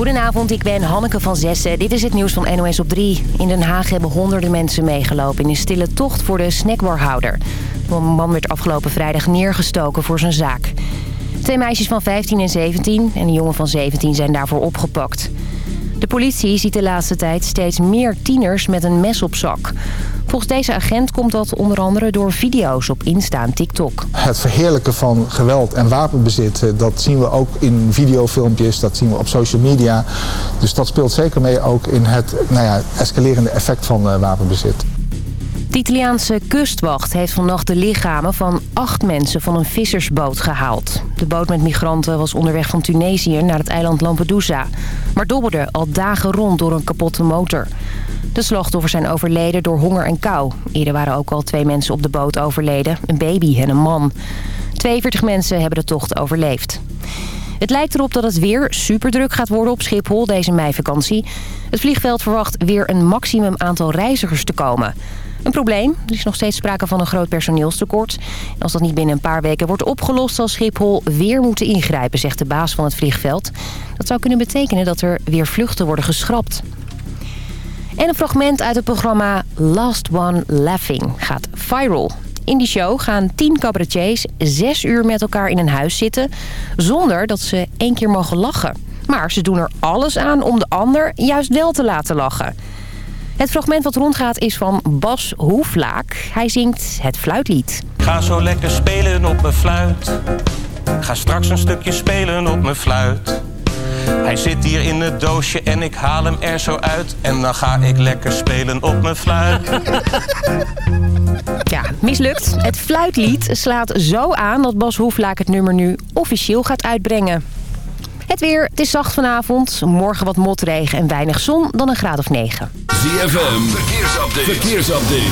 Goedenavond, ik ben Hanneke van Zessen. Dit is het nieuws van NOS op 3. In Den Haag hebben honderden mensen meegelopen in een stille tocht voor de snackbarhouder. Een man werd afgelopen vrijdag neergestoken voor zijn zaak. Twee meisjes van 15 en 17 en een jongen van 17 zijn daarvoor opgepakt. De politie ziet de laatste tijd steeds meer tieners met een mes op zak. Volgens deze agent komt dat onder andere door video's op Insta en TikTok. Het verheerlijken van geweld en wapenbezit, eh, dat zien we ook in videofilmpjes, dat zien we op social media. Dus dat speelt zeker mee ook in het nou ja, escalerende effect van eh, wapenbezit. De Italiaanse kustwacht heeft vannacht de lichamen van acht mensen van een vissersboot gehaald. De boot met migranten was onderweg van Tunesië naar het eiland Lampedusa. Maar dobberde al dagen rond door een kapotte motor. De slachtoffers zijn overleden door honger en kou. Eerder waren ook al twee mensen op de boot overleden, een baby en een man. 42 mensen hebben de tocht overleefd. Het lijkt erop dat het weer superdruk gaat worden op Schiphol deze meivakantie. Het vliegveld verwacht weer een maximum aantal reizigers te komen. Een probleem. Er is nog steeds sprake van een groot personeelstekort. Als dat niet binnen een paar weken wordt opgelost... zal Schiphol weer moeten ingrijpen, zegt de baas van het vliegveld. Dat zou kunnen betekenen dat er weer vluchten worden geschrapt. En een fragment uit het programma Last One Laughing gaat viral. In die show gaan tien cabaretiers zes uur met elkaar in een huis zitten... zonder dat ze één keer mogen lachen. Maar ze doen er alles aan om de ander juist wel te laten lachen. Het fragment wat rondgaat is van Bas Hoeflaak. Hij zingt het fluitlied. Ga zo lekker spelen op mijn fluit. Ga straks een stukje spelen op mijn fluit. Hij zit hier in het doosje en ik haal hem er zo uit. En dan ga ik lekker spelen op mijn fluit. Ja, mislukt. Het fluitlied slaat zo aan dat Bas Hoeflaak het nummer nu officieel gaat uitbrengen. Het weer, het is zacht vanavond. Morgen wat motregen en weinig zon, dan een graad of 9. ZFM, verkeersupdate. verkeersupdate.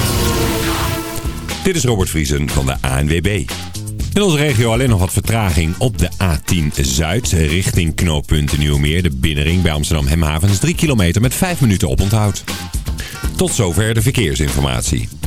Dit is Robert Vriesen van de ANWB. In onze regio alleen nog wat vertraging op de A10 Zuid richting knooppunt Nieuwmeer. De binnenring bij Amsterdam Hemhavens 3 kilometer met 5 minuten oponthoud. Tot zover de verkeersinformatie.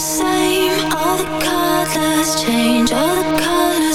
same. All the colors change, all the colors.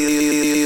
you.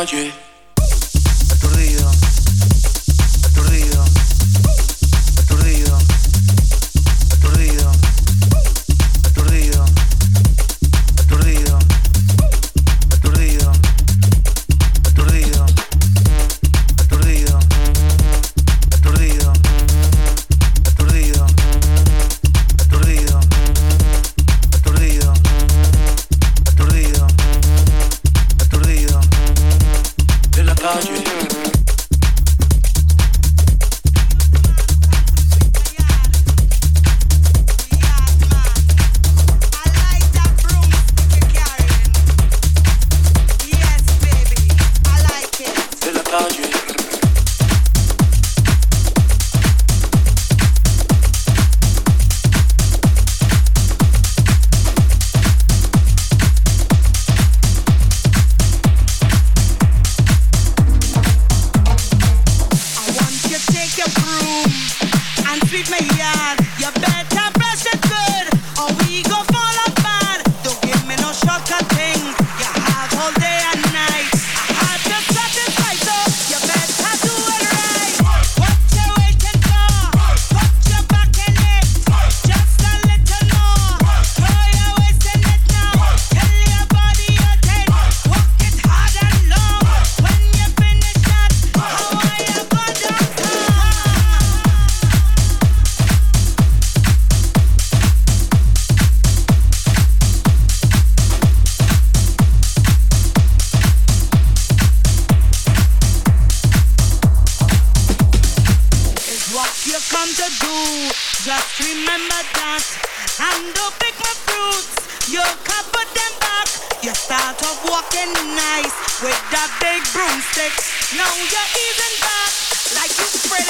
感觉。Of nice with that big broomstick. Now you're even back like you spread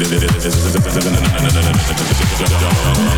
Thank you.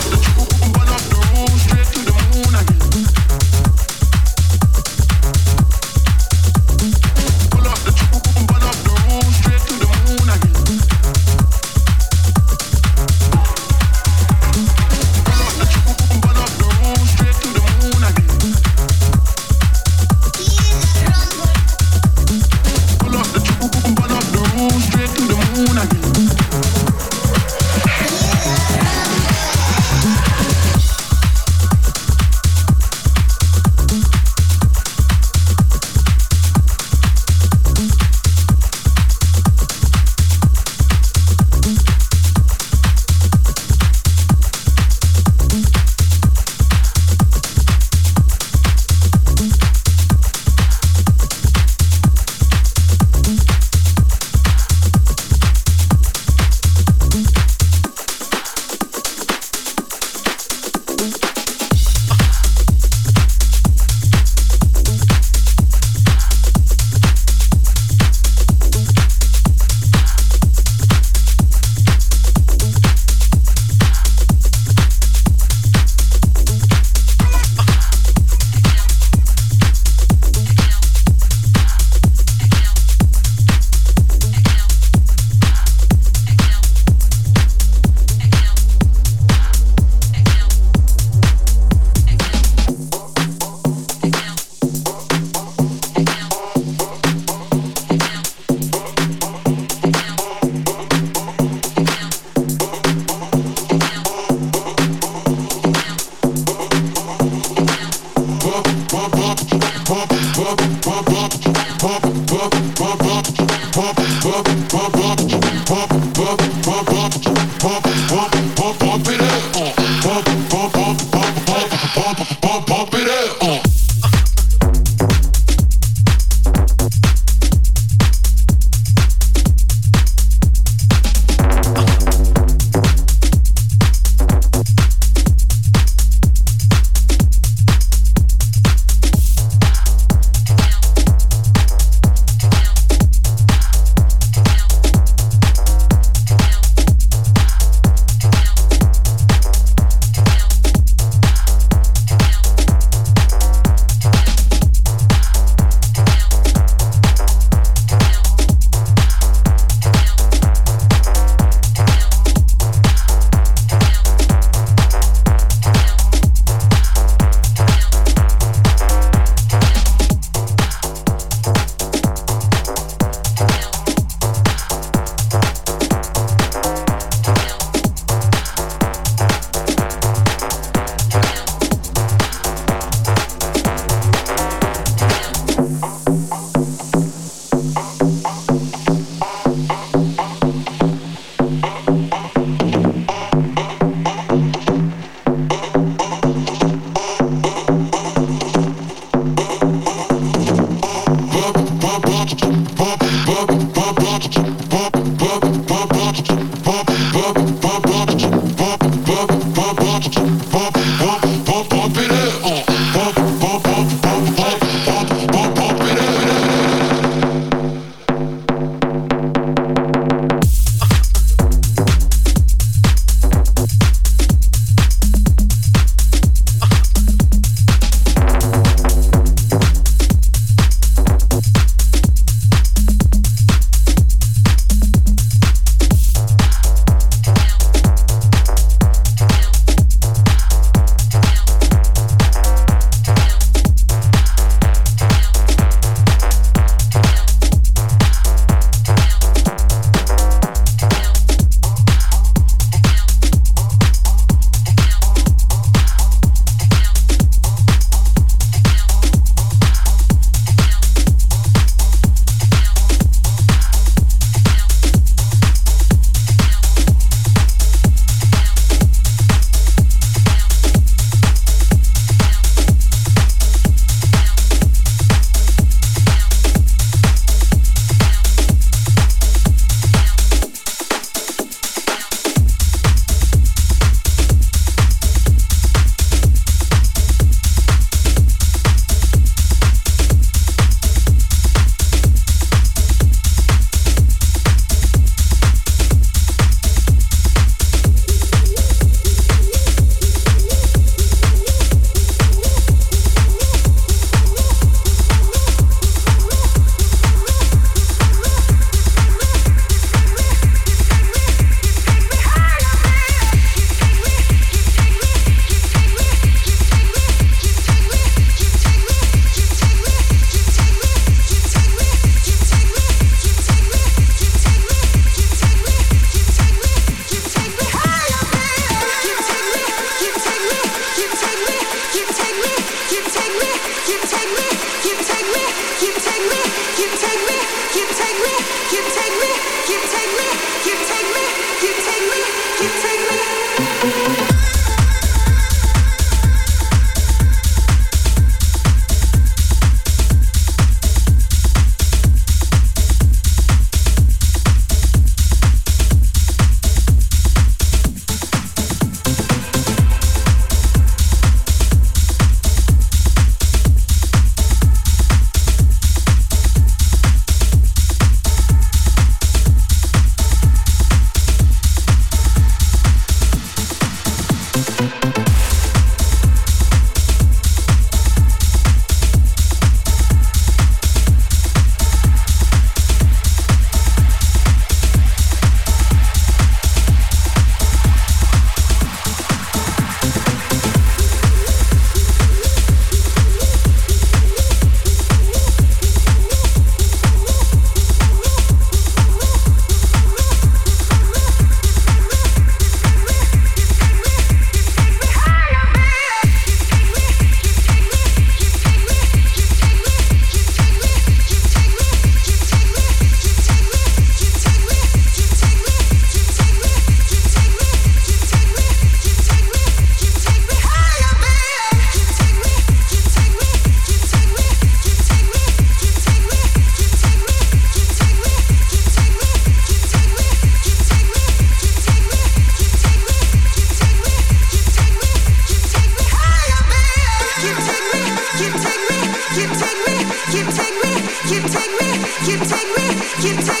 you take